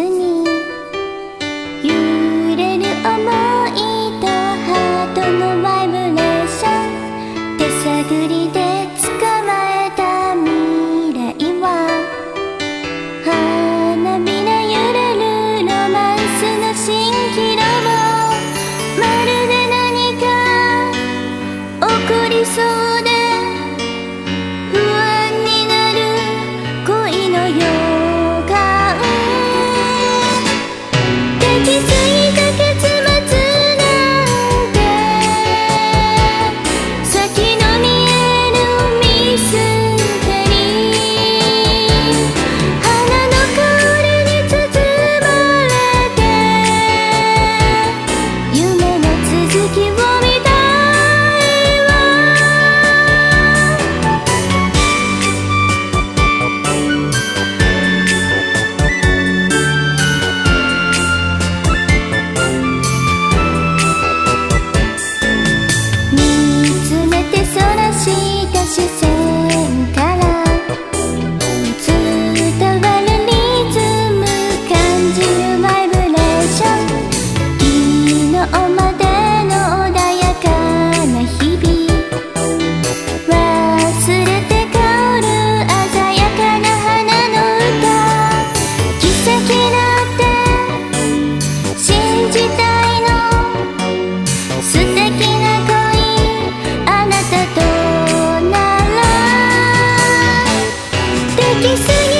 に。揺れる想いとハートのバイブレーション手探りで捕まえた未来は。花びら揺れるロマンスの蜃気楼まるで何か起こりそう taking